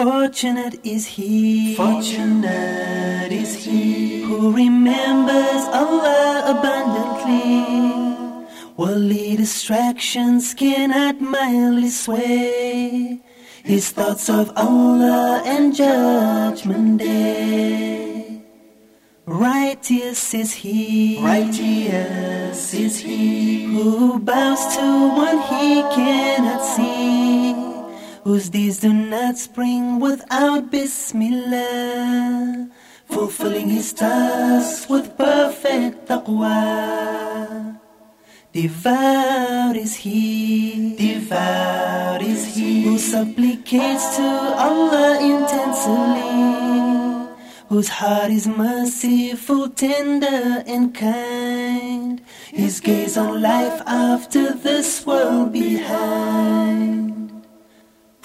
Fortunate is he, fortunate is he who remembers Allah abundantly. Worldly distractions cannot mildly sway his thoughts of Allah and Judgment Day. Righteous is he, righteous is he who bows to one he cannot see whose deeds do not spring without Bismillah, fulfilling his task with perfect taqwa. Devout is he, devout is he who supplicates to Allah intensely, whose heart is merciful, tender, and kind. His gaze on life after this world behind.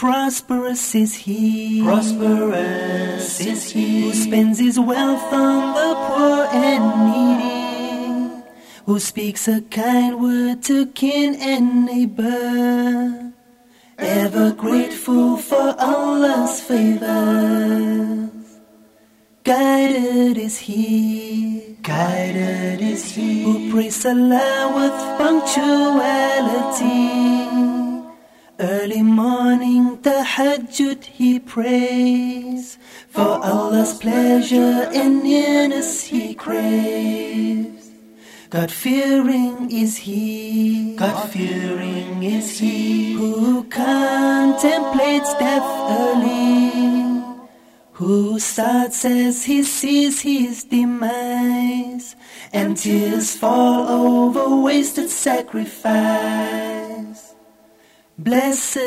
Prosperous is he, prosperous is he who spends his wealth on the poor and needy, who speaks a kind word to kin and neighbor, ever grateful for Allah's favors. Guided is he, guided is he who prays Allah with punctuality Early morning tahajjud he prays. For Allah's pleasure and nearness he craves. God-fearing is he. God-fearing is he Who contemplates death early. Who starts as he sees his demise. And tears fall over wasted sacrifice Blessed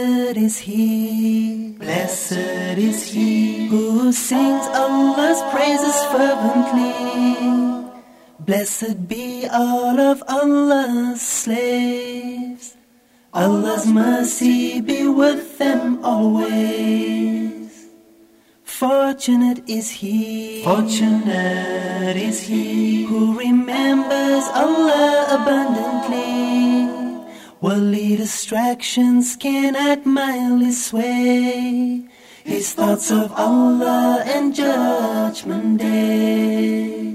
is he, blessed is he who sings Allah's praises fervently. Blessed be all of Allah's slaves. Allah's mercy be with them always. Fortunate is he, fortunate is he who remembers Allah abundantly Worldly distractions cannot mildly sway his thoughts of Allah and Judgment Day.